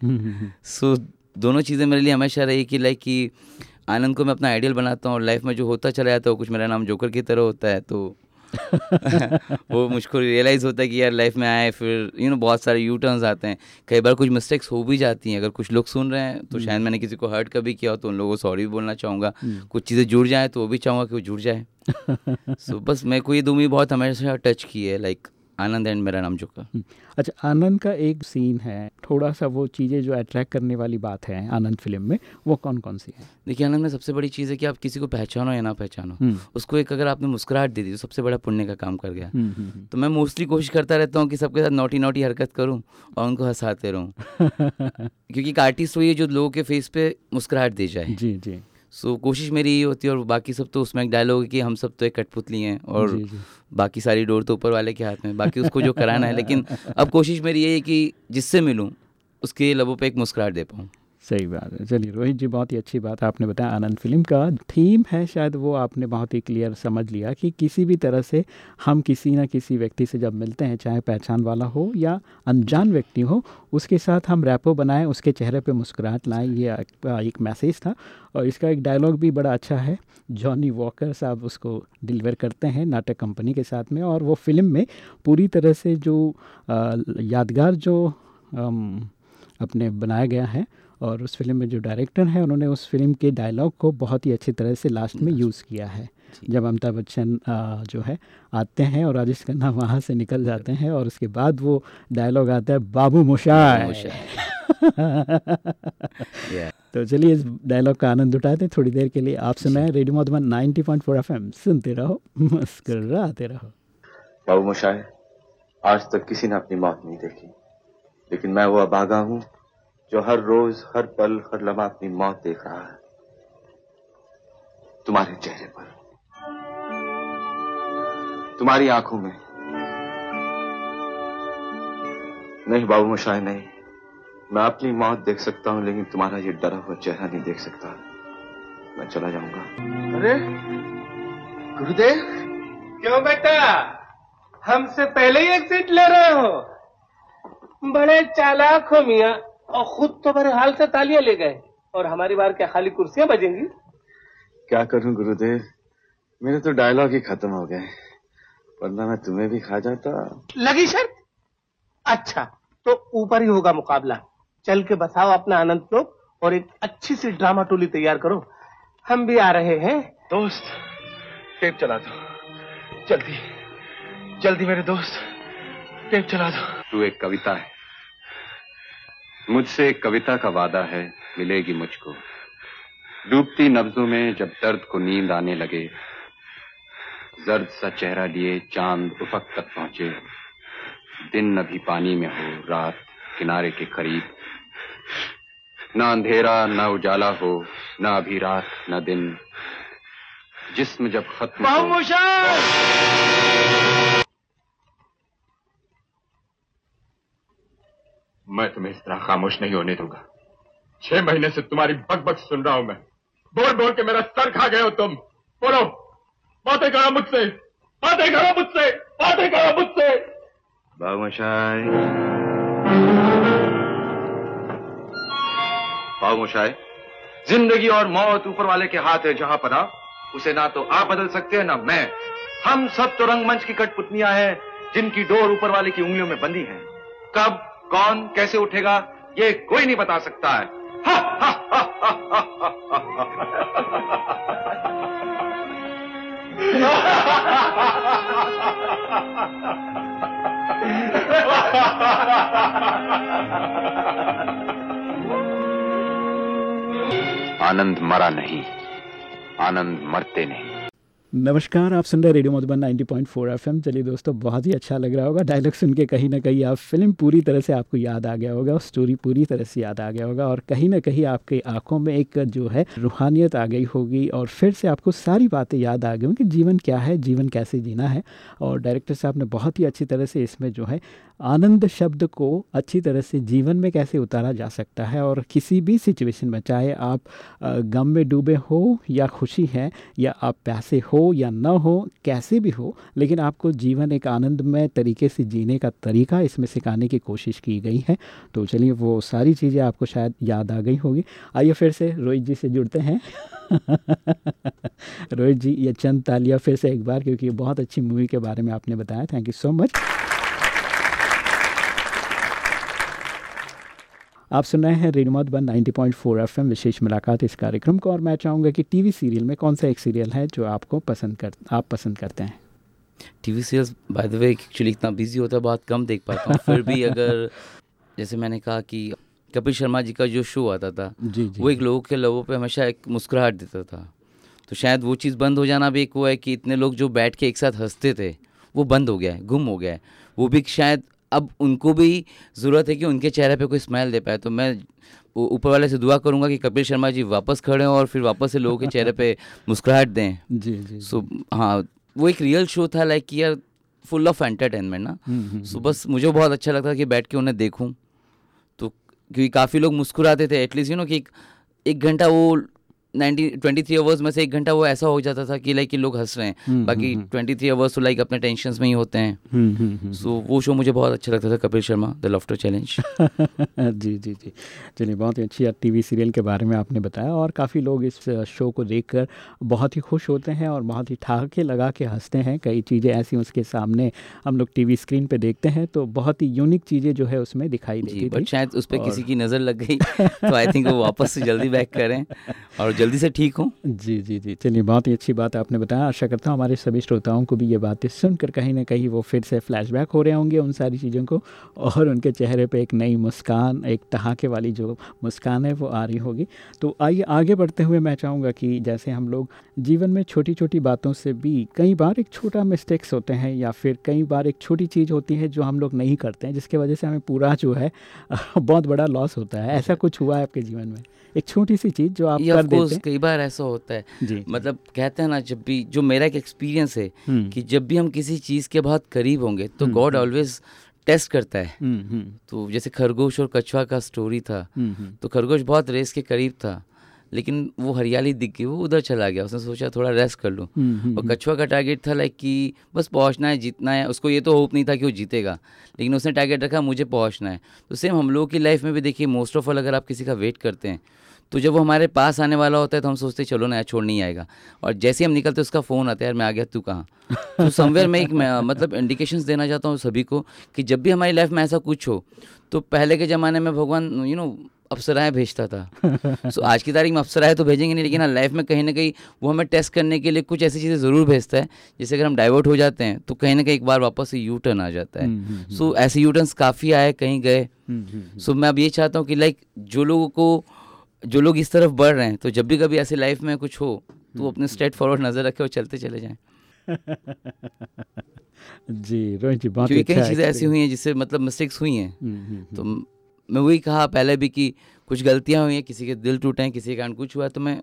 सो दोनों चीज़ें मेरे लिए हमेशा रही कि लाइक कि आनंद को मैं अपना आइडियल बनाता हूँ और लाइफ में जो होता चला जाता है वो कुछ मेरा नाम जोकर की तरह होता है तो वो मुझको रियलाइज़ होता है कि यार लाइफ में आए फिर यू you नो know, बहुत सारे यू टर्न्स आते हैं कई बार कुछ मिस्टेक्स हो भी जाती हैं अगर कुछ लोग सुन रहे हैं तो हम्म। शायद मैंने किसी को हर्ट कभी किया हो तो उन लोगों को सॉरी भी बोलना चाहूँगा हम्म। कुछ चीज़ें जुड़ जाएँ तो वो भी चाहूँगा कि वो जुड़ जाए सो so, बस मैं को ये दूमी बहुत हमेशा टच की है लाइक आनंद एंड मेरा नाम जोकर हम्म। अच्छा आनंद का एक सीन है थोड़ा सा वो चीज़ें जो अट्रैक्ट करने वाली बात है आनंद फ़िल्म में वो कौन कौन सी है? देखिए आनंद में सबसे बड़ी चीज़ है कि आप किसी को पहचानो या ना पहचानो। हम्म। उसको एक अगर आपने मुस्कुराहट दे दी तो सबसे बड़ा पुण्य का काम कर गया। हम्म, तो मैं मोस्टली कोशिश करता रहता हूँ कि सबके साथ नोटी नोटी हरकत करूँ और उनको हंसाते रहूँ। क्योंकि एक आर्टिस्ट हुई है जो लोगों के फेस पे मुस्कुराहट दे जाए। जी जी। सो so, कोशिश मेरी ये होती है और बाकी सब तो उसमें एक डायलॉग है कि हम सब तो एक कठपुतली हैं और जी, जी. बाकी सारी डोर तो ऊपर वाले के हाथ में बाकी उसको जो कराना है लेकिन अब कोशिश मेरी ये है कि जिससे मिलूँ उसके लबों पर एक मुस्कुराहट दे पाऊँ सही बात है। चलिए रोहित जी बहुत ही अच्छी बात आपने बताया। आनंद फ़िल्म का थीम है शायद वो आपने बहुत ही क्लियर समझ लिया कि किसी भी तरह से हम किसी ना किसी व्यक्ति से जब मिलते हैं चाहे पहचान वाला हो या अनजान व्यक्ति हो उसके साथ हम रैपो बनाएँ उसके चेहरे पे मुस्कुराहट लाएँ ये एक मैसेज था। और इसका एक डायलॉग भी बड़ा अच्छा है। जॉनी वॉकर साहब उसको डिलीवर करते हैं नाटक कंपनी के साथ में और वो फ़िल्म में पूरी तरह से जो यादगार जो अपने बनाया गया है और उस फ़िल्म में जो डायरेक्टर हैं उन्होंने उस फ़िल्म के डायलॉग को बहुत ही अच्छी तरह से लास्ट में यूज़ किया है। जब अमिताभ बच्चन जो है आते हैं और राजेश खन्ना वहाँ से निकल जाते हैं और उसके बाद वो डायलॉग आता है बाबू मुशाय। तो चलिए इस डायलॉग का आनंद उठाते हैं थोड़ी देर के लिए। आप सुनाए radio Madhuban ninety point 90.4 FM सुनते रहो मुस्कुराते रहो। बाबू मुशाय आज तक किसी ने अपनी मौत नहीं देखी लेकिन मैं वो अबागा हूँ जो हर रोज हर पल हर लम्हा अपनी मौत देख रहा है। तुम्हारे चेहरे पर। तुम्हारी आँखों में। नहीं बाबू मशाए नहीं। मैं अपनी मौत देख सकता हूँ लेकिन तुम्हारा ये डरा हुआ चेहरा नहीं देख सकता। मैं चला जाऊँगा। अरे गुरुदेव! क्यों बेटा? हमसे पहले ही एग्जिट ले रहे हो। बड़े चालाक हो मिया। और खुद तो बड़े हाल से तालियाँ ले गए। और हमारी बार क्या खाली कुर्सियाँ बजेंगी? क्या करूँ गुरुदेव? मेरे तो डायलॉग ही खत्म हो गए। वरना मैं तुम्हें भी खा जाता। लगी शर्त? अच्छा तो ऊपर ही होगा मुकाबला। चल के बसाओ अपना आनंद लोग और एक अच्छी सी ड्रामा टोली तैयार करो। हम भी आ रहे हैं। दोस्त टेप चला दो। जल्दी जल्दी मेरे दोस्त टेप चला दो। तू एक कविता है। मुझसे कविता का वादा है, मिलेगी मुझको। डूबती नब्जों में जब दर्द को नींद आने लगे जर्द सा चेहरा लिए चाँद उफक तक पहुँचे। दिन अभी पानी में हो, रात किनारे के करीब। ना अंधेरा, ना उजाला हो, ना अभी रात, ना दिन। जिस्म जब खत्म मैं तुम्हें इस तरह खामोश नहीं होने दूँगा। छह महीने से तुम्हारी बक बक सुन रहा हूँ मैं। बोल बोल के मेरा सर खा गए हो तुम। बोलो, बातें करो मुझसे। बातें करो मुझसे। बातें करो मुझसे। बाबू मशाई। ज़िंदगी और मौत ऊपर वाले के हाथ है जहाँ पना उसे ना तो आप बदल सकते हैं, ना मैं। हम सब तो रंगमंच की कठपुतलियाँ हैं, जिनकी डोर ऊपर वाले की उंगलियों में बंधी है। कब कौन कैसे उठेगा, ये कोई नहीं बता सकता है। आनंद मरा नहीं, आनंद मरते नहीं। नमस्कार, आप सुन रहे रेडियो मधुबन 90.4 एफएम। चलिए दोस्तों, बहुत ही अच्छा लग रहा होगा डायलॉग सुन के कहीं ना कहीं आप फ़िल्म पूरी तरह से आपको याद आ गया होगा स्टोरी पूरी तरह से याद आ गया होगा और कहीं ना कहीं आपके आँखों में एक जो है रूहानियत आ गई होगी और फिर से आपको सारी बातें याद आ गई कि जीवन क्या है, जीवन कैसे जीना है। और डायरेक्टर साहब ने बहुत ही अच्छी तरह से इसमें जो है आनंद शब्द को अच्छी तरह से जीवन में कैसे उतारा जा सकता है और किसी भी सिचुएशन में, चाहे आप गम में डूबे हो या खुशी है या आप पैसे हो या न हो, कैसे भी हो, लेकिन आपको जीवन एक आनंदमय तरीके से जीने का तरीका इसमें सिखाने की कोशिश की गई है। तो चलिए, वो सारी चीज़ें आपको शायद याद आ गई होगी। आइए फिर से रोहित जी से जुड़ते हैं। रोहित जी, ये चंद तालिया फिर से एक बार, क्योंकि बहुत अच्छी मूवी के बारे में आपने बताया। Thank you so much. आप सुन रहे हैं रेडियो मधुबन 90.4 एफएम विशेष मुलाकात इस कार्यक्रम को। और मैं चाहूँगा कि टीवी सीरियल में कौन सा एक सीरियल है जो आपको पसंद कर आप पसंद करते हैं? TV serials by the way actually इतना बिज़ी होता है बहुत कम देख पाता हूँ। फिर भी अगर जैसे मैंने कहा कि कपिल शर्मा जी का जो शो आता था जी, जी, वो एक लोगों के लोगों पे हमेशा एक मुस्कुराहट देता था। तो शायद वो चीज़ बंद हो जाना भी एक वो है कि इतने लोग जो बैठ के एक साथ हँसते थे वो बंद हो गया है गुम हो गया है। वो भी शायद अब उनको भी ज़रूरत है कि उनके चेहरे पे कोई स्माइल दे पाए। तो मैं ऊपर वाले से दुआ करूँगा कि कपिल शर्मा जी वापस खड़े हों और फिर वापस से लोगों के चेहरे पे मुस्कुराहट दें। जी जी। सो so, हाँ वो एक रियल शो था लाइक यार फुल ऑफ़ एंटरटेनमेंट ना। सो so, बस मुझे बहुत अच्छा लगता कि बैठ के उन्हें देखूँ। तो क्योंकि काफ़ी लोग मुस्कुराते थे एटलीस्ट यू नो कि एक घंटा वो नाइनटी ट्वेंटी थ्री आवर्स में से एक घंटा वो ऐसा हो जाता था कि लाइक लोग हंस रहे हैं। बाकी ट्वेंटी थ्री आवर्स तो लाइक अपने टेंशन में ही होते हैं। सो वो शो मुझे बहुत अच्छा लगता था Kapil Sharma the laughter challenge जी जी जी। चलिए बहुत ही अच्छी टीवी सीरियल के बारे में आपने बताया और काफ़ी लोग इस शो को देखकर बहुत ही खुश होते हैं और बहुत ही ठहाके लगा के हँसते हैं। कई चीज़ें ऐसी उसके सामने हम लोग टीवी स्क्रीन पर देखते हैं तो बहुत ही यूनिक चीज़ें जो है उसमें दिखाई देती शायद उस पर किसी की नज़र लग गई तो आई थिंक वो वापस से जल्दी बैक करें। और जल्दी से ठीक हूँ? जी जी जी। चलिए बहुत ही अच्छी बात आपने बताया। आशा करता हूँ हमारे सभी श्रोताओं को भी ये बातें सुनकर कहीं ना कहीं वो फिर से फ्लैशबैक हो रहे होंगे उन सारी चीज़ों को और उनके चेहरे पे एक नई मुस्कान एक ठहाके वाली जो मुस्कान है वो आ रही होगी। तो आइए आगे बढ़ते हुए मैं चाहूँगा कि जैसे हम लोग जीवन में छोटी छोटी बातों से भी कई बार एक छोटा मिस्टेक्स होते हैं या फिर कई बार एक छोटी चीज़ होती है जो हम लोग नहीं करते हैं जिसकी वजह से हमें पूरा जो है बहुत बड़ा लॉस होता है। ऐसा कुछ हुआ है आपके जीवन में? एक छोटी सी चीज़ जो आप कर देते हैं कई बार ऐसा होता है। मतलब कहते हैं ना जब भी जो मेरा एक एक्सपीरियंस है हम्म। कि जब भी हम किसी चीज़ के बहुत करीब होंगे तो गॉड ऑलवेज टेस्ट करता है। हम्म, हम्म, तो जैसे खरगोश और कछुआ का स्टोरी था तो खरगोश बहुत रेस के करीब था लेकिन वो हरियाली दिख गई वो उधर चला गया। उसने सोचा थोड़ा रेस्ट कर लूँ। और कछुआ का टारगेट था लाइक कि बस पहुँचना है जीतना है। उसको ये तो होप नहीं था कि वो जीतेगा लेकिन उसने टारगेट रखा मुझे पहुँचना है। तो सेम हम लोगों की लाइफ में भी देखिए मोस्ट ऑफ़ ऑल अगर आप किसी का वेट करते हैं तो जब वो हमारे पास आने वाला होता है तो हम सोचते हैं, चलो ना यार छोड़ नहीं आएगा। और जैसे ही हम निकलते उसका फ़ोन आता है यार मैं आ गया तू कहाँ? तो समवेयर मैं एक मैं, मतलब इंडिकेशंस देना चाहता हूँ सभी को कि जब भी हमारी लाइफ में ऐसा कुछ हो तो पहले के ज़माने में भगवान यू नो अप्सराएँ भेजता था। सो आज की तारीख में अप्सराएँ तो भेजेंगे नहीं लेकिन हाँ लाइफ में कहीं ना कहीं वो हमें टेस्ट करने के लिए कुछ ऐसी चीज़ें ज़रूर भेजता है। जैसे अगर हम डाइवर्ट हो जाते हैं तो कहीं ना कहीं एक बार वापस से यू टर्न आ जाता हम्म, है हम्म, सो ऐसे यू टर्न्स काफ़ी आए कहीं गए। हम्म, हम्म, सो मैं अब ये चाहता हूँ कि लाइक जो लोगों को जो लोग इस तरफ़ बढ़ रहे हैं तो जब भी कभी ऐसे लाइफ में कुछ हो तो अपने स्ट्रेट फॉरवर्ड नज़र रखे और चलते चले जाएँ। जी रोहित जी बहुत क्योंकि कई अच्छा चीज़ें ऐसी हुई हैं जिससे मतलब मिस्टेक्स हुई हैं। हम्म, हम्म, तो मैं वही कहा पहले भी कि कुछ गलतियाँ हुई हैं किसी के दिल टूटे हैं किसी के कारण कुछ हुआ तो मैं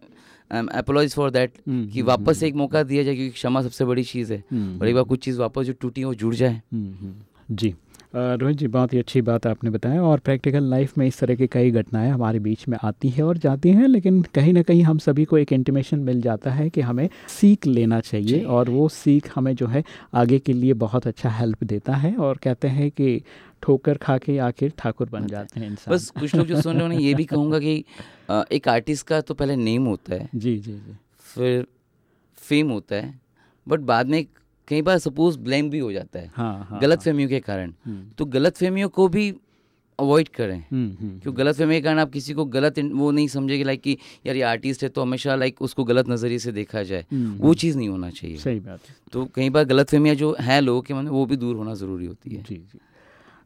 अपोलॉइज फॉर दैट हम्म, कि हम्म, वापस हम्म, एक मौका दिया जाए क्योंकि क्षमा सबसे बड़ी चीज़ है। हम्म, और एक बार कुछ चीज़ वापस जो टूटी है वो जुड़ जाए। हम्म, हम्म, जी। रोहित जी बहुत ही अच्छी बात आपने बताया और प्रैक्टिकल लाइफ में इस तरह की कई घटनाएँ हमारे बीच में आती हैं और जाती हैं लेकिन कहीं ना कहीं हम सभी को एक इंटीमेशन मिल जाता है कि हमें सीख लेना चाहिए और वो सीख हमें जो है आगे के लिए बहुत अच्छा हेल्प देता है और कहते हैं कि ठोकर खा के आखिर ठाकुर बन जाते हैं इंसान। बस कुछ लोग जो सुन रहे हो ये भी कहूँगा कि एक आर्टिस्ट का तो पहले नेम होता है। जी जी जी। फिर फेम होता है बट बाद में कई बार सपोज़ ब्लेम भी हो जाता है हाँ हाँ गलत फहमियों के कारण। हम्म, तो गलत फहमियों को भी अवॉइड करें। हम्म, हम्म, क्यों? गलत फहमी के कारण आप किसी को गलत वो नहीं समझेगी लाइक कि यार ये आर्टिस्ट है तो हमेशा लाइक उसको गलत नज़रिए से देखा जाए। वो चीज़ नहीं होना चाहिए। सही बात तो कई बार गलत फहमियाँ जो हैं लोगों के मन में वो भी दूर होना ज़रूरी होती है। जी जी।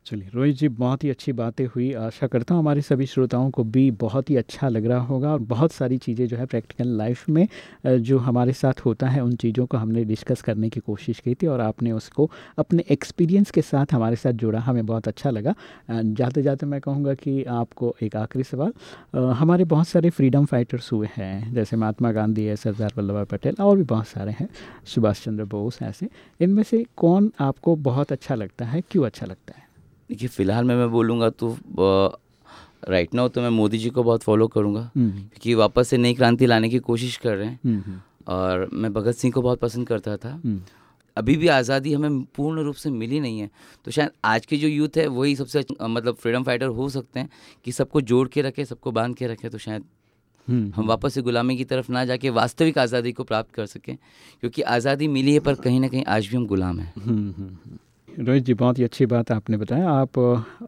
चलिए, रोहित जी, बहुत ही अच्छी बातें हुई। आशा करता हूँ हमारे सभी श्रोताओं को भी बहुत ही अच्छा लग रहा होगा और बहुत सारी चीज़ें जो है प्रैक्टिकल लाइफ में जो हमारे साथ होता है, उन चीज़ों को हमने डिस्कस करने की कोशिश की थी और आपने उसको अपने एक्सपीरियंस के साथ हमारे साथ जोड़ा। हमें बहुत अच्छा लगा। जाते जाते मैं कहूँगा कि आपको एक आखिरी सवाल। हमारे बहुत सारे फ्रीडम फाइटर्स हुए हैं, जैसे महात्मा गांधी है, सरदार वल्लभ भाई पटेल और भी बहुत सारे हैं, सुभाष चंद्र बोस ऐसे। इनमें से कौन आपको बहुत अच्छा लगता है, क्यों अच्छा लगता है? देखिए फ़िलहाल में मैं बोलूँगा तो राइट नाउ तो मैं मोदी जी को बहुत फॉलो करूँगा हम्म, क्योंकि वापस से नई क्रांति लाने की कोशिश कर रहे हैं। हम्म, हम्म, और मैं भगत सिंह को बहुत पसंद करता था। हम्म, अभी भी आज़ादी हमें पूर्ण रूप से मिली नहीं है। तो शायद आज के जो यूथ है वही सबसे मतलब फ्रीडम फाइटर हो सकते हैं कि सबको जोड़ के रखे सबको बाँध के रखे तो शायद हम्म, हम वापस से गुलामी की तरफ़ ना जाके वास्तविक आज़ादी को प्राप्त कर सकें क्योंकि आज़ादी मिली है पर कहीं ना कहीं आज भी हम गुलाम हैं। हम्म, हम्म, हम्म। रोहित जी बहुत ही अच्छी बात आपने बताया। आप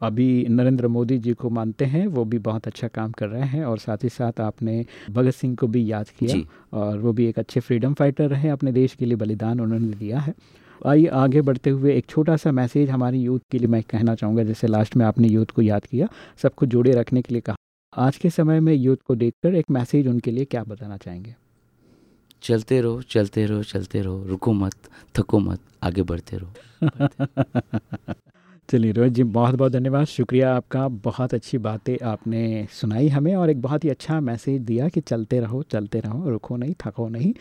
अभी नरेंद्र मोदी जी को मानते हैं वो भी बहुत अच्छा काम कर रहे हैं और साथ ही साथ आपने भगत सिंह को भी याद किया और वो भी एक अच्छे फ्रीडम फाइटर रहे अपने देश के लिए बलिदान उन्होंने दिया है। आइए आगे बढ़ते हुए एक छोटा सा मैसेज हमारी यूथ के लिए मैं कहना चाहूँगा जैसे लास्ट में आपने यूथ को याद किया सबको जोड़े रखने के लिए कहा। आज के समय में यूथ को देखकर एक मैसेज उनके लिए क्या बताना चाहेंगे? चलते रहो चलते रहो चलते रहो, रुको मत, थको मत, आगे बढ़ते रहो। चलिए, रोहित जी बहुत बहुत धन्यवाद, शुक्रिया आपका, बहुत अच्छी बातें आपने सुनाई हमें और एक बहुत ही अच्छा मैसेज दिया कि चलते रहो चलते रहो, रुको नहीं, थको नहीं।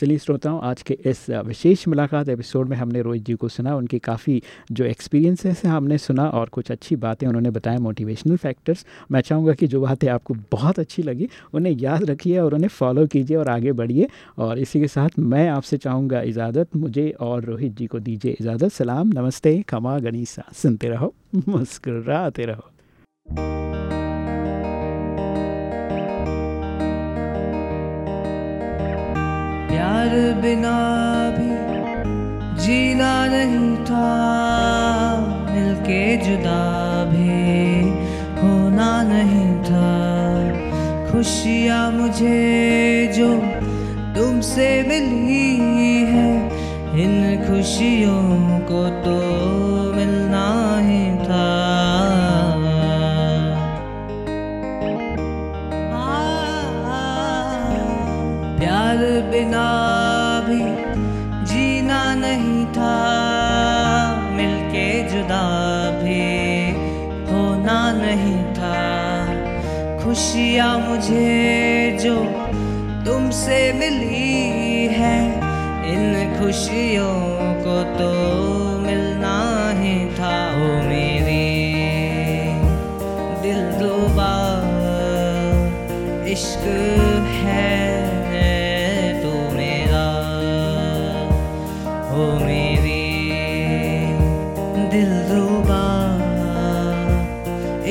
चलिए श्रोताओं, आज के इस विशेष मुलाकात एपिसोड में हमने रोहित जी को सुना, उनकी काफ़ी जो एक्सपीरियंसेस है हमने सुना और कुछ अच्छी बातें उन्होंने बताया मोटिवेशनल फैक्टर्स मैं चाहूँगा कि जो बातें आपको बहुत अच्छी लगी, उन्हें याद रखिए और उन्हें फॉलो कीजिए और आगे बढ़िए। और इसी के साथ मैं आपसे चाहूँगा इजाज़त, मुझे और रोहित जी को दीजिए इजाज़त। सलाम, नमस्ते खमा गनीसा सुनते रहो, मुस्कुराते रहो। प्यार बिना भी जीना नहीं था। मिलके जुदा भी होना नहीं था। खुशियाँ मुझे जो तुमसे मिली है, इन खुशियों को तो बिना भी जीना नहीं था। मिलके जुदा भी होना नहीं था। खुशियाँ मुझे जो तुमसे मिली है, इन खुशियों को तो मिलना ही था। ओ मेरी दिल रुबा इश्क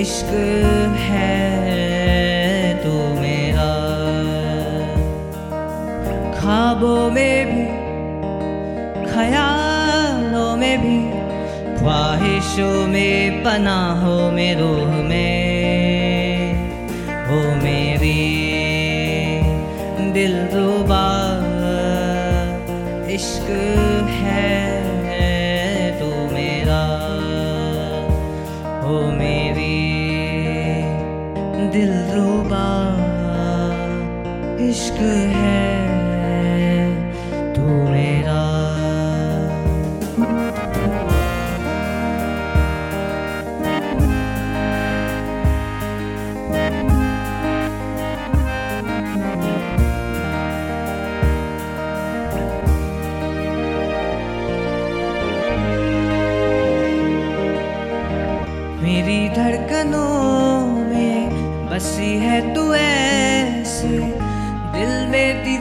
इश्क है तू मेरा ख्वाबों में भी, ख्यालों में भी, ख्वाहिशों में, पनाहों में, रूह में, हो मेरी दिल रुबा इश्क। इश्क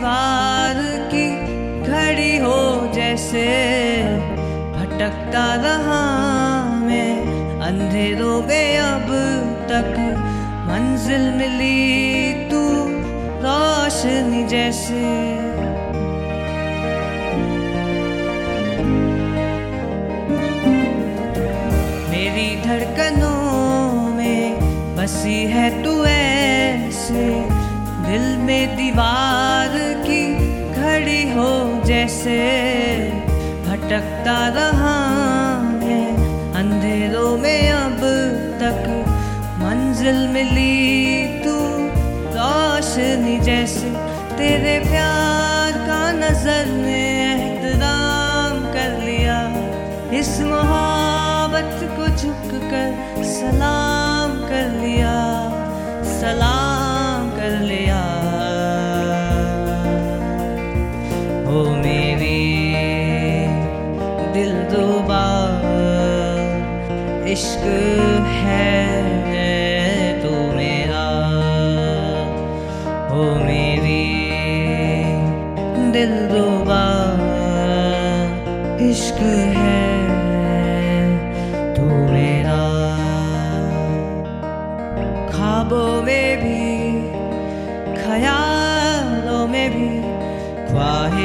दीवार की घड़ी हो जैसे भटकता रहा मैं। अंधेरों में अब तक मंजिल मिली तू रोशनी जैसे। मेरी धड़कनों में बसी है तू ऐसे, दिल में दीवार जैसे भटकता रहा है अंधेरों में अब तक। मंजिल मिली तू रोशनी जैसे, तेरे प्यार का नज़र ने एहतराम कर लिया। इस मोहब्बत को झुक कर सलाम कर लिया। सलाम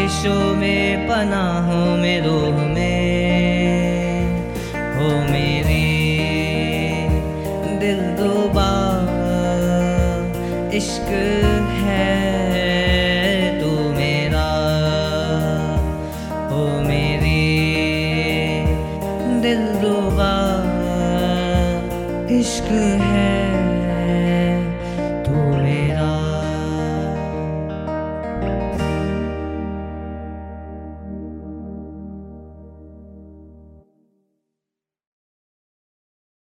ख्वाहिशों में पनाहों में रूह